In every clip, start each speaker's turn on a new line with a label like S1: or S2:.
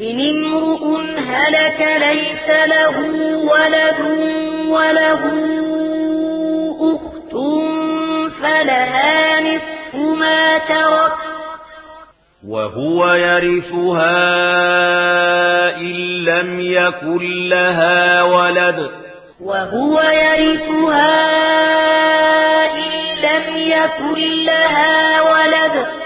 S1: إن امرؤ هلك ليس له ولد وله أخت فلها نصف ما ترك
S2: وهو يرثها إن لم يكن لها ولد
S1: وهو يرثها إن لم يكن لها ولد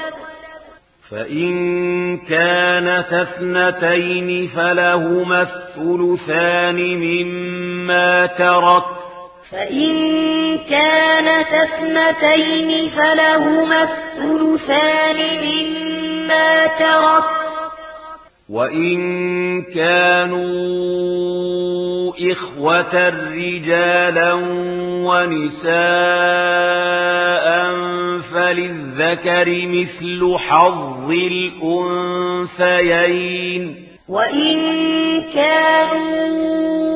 S2: فإن كانت اثنتين فلهما الثلثان مما ترك
S1: فإن كانت اثنتين فلهما الثلثان مما ترك
S2: وإن كانوا إخوة رجالا ونساء للذكر مثل حظ الأنثيين
S1: وإن كانوا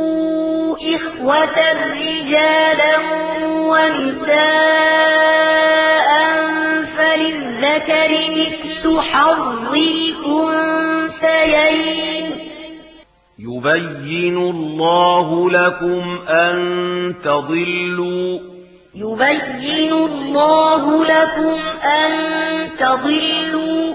S1: إخوة رجالا ونساء فللذكر مثل حظ الأنثيين
S2: يبين الله لكم أن تضلوا
S1: يبين الله لكم أن تضلوا.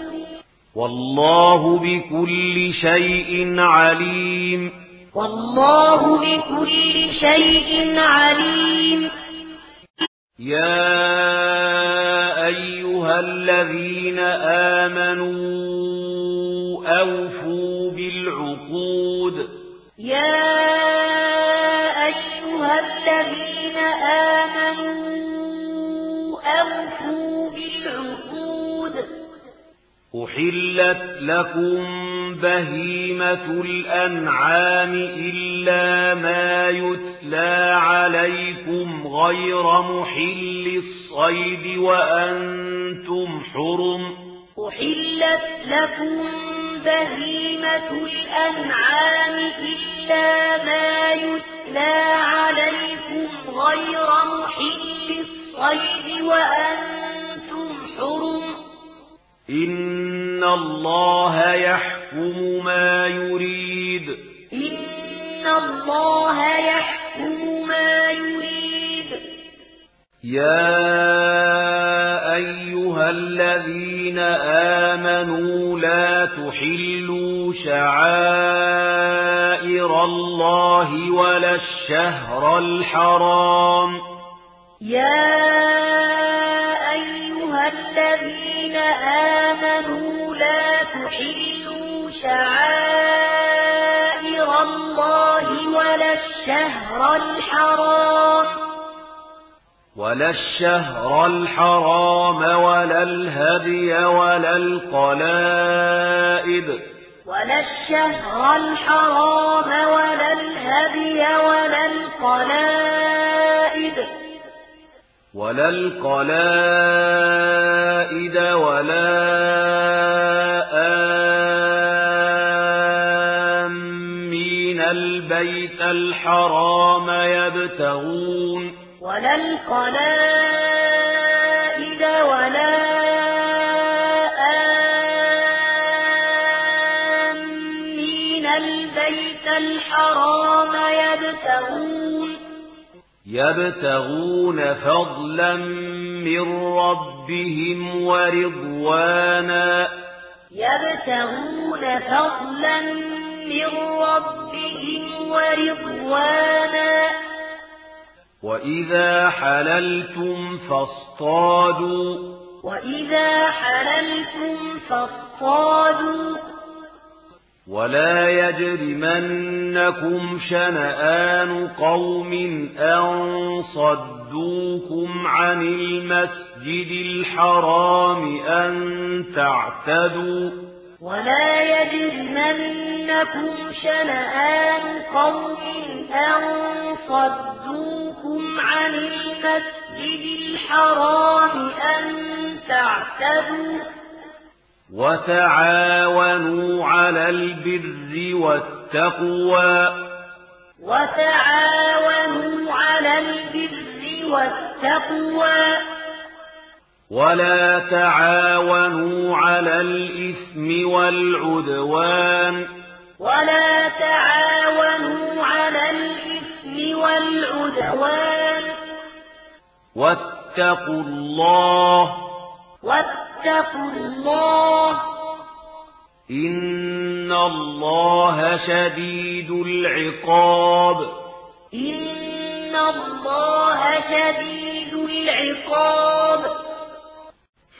S2: والله بكل شيء عليم.
S1: والله بكل شيء عليم.
S2: يا أيها الذين آمنوا أوفوا بالعقود.
S1: يا أيها الذين آمنوا
S2: أحلت لكم بهيمة الأنعام إلا ما يتلى عليكم غير محل الصيد وأنتم حرم
S1: أحلت لكم بهيمة الأنعام إلا ما يتلى عليكم غير محل الصيد وأنتم حرم
S2: الله يحكم ما يريد
S1: إن الله يحكم ما يريد
S2: يا أيها الذين آمنوا لا تحلوا شعائر الله ولا الشهر الحرام
S1: يا أيها الذين آمنوا شعائر الله ولا الشهر الحرام
S2: ولا الشهر الحرام ولا الهدي ولا القلائد
S1: ولا الشهر الحرام ولا الهدي ولا القلائد
S2: ولا القلائد البيت الحرام يبتغون
S1: ولا القلائد ولا آمين البيت الحرام يبتغون.
S2: يبتغون فضلا من ربهم ورضوانا.
S1: يبتغون فضلا من ربهم ورضوانا.
S2: وإذا حللتم فاصطادوا.
S1: وإذا حللتم فاصطادوا.
S2: ولا يجرمنكم شنآن قوم أن صدوكم عن المسجد الحرام أن تعتدوا.
S1: ولا يجرمنكم شنآن قوم أن صدوكم عن المسجد الحرام أن تعتدوا
S2: وتعاونوا على البر والتقوى
S1: وتعاونوا على البر والتقوى
S2: ولا تعاونوا على الإثم والعدوان
S1: ولا تعاونوا على الإثم والعدوان
S2: واتقوا الله
S1: واتقوا الله
S2: إن الله شديد العقاب
S1: إن الله شديد العقاب